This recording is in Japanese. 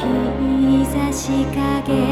日差し影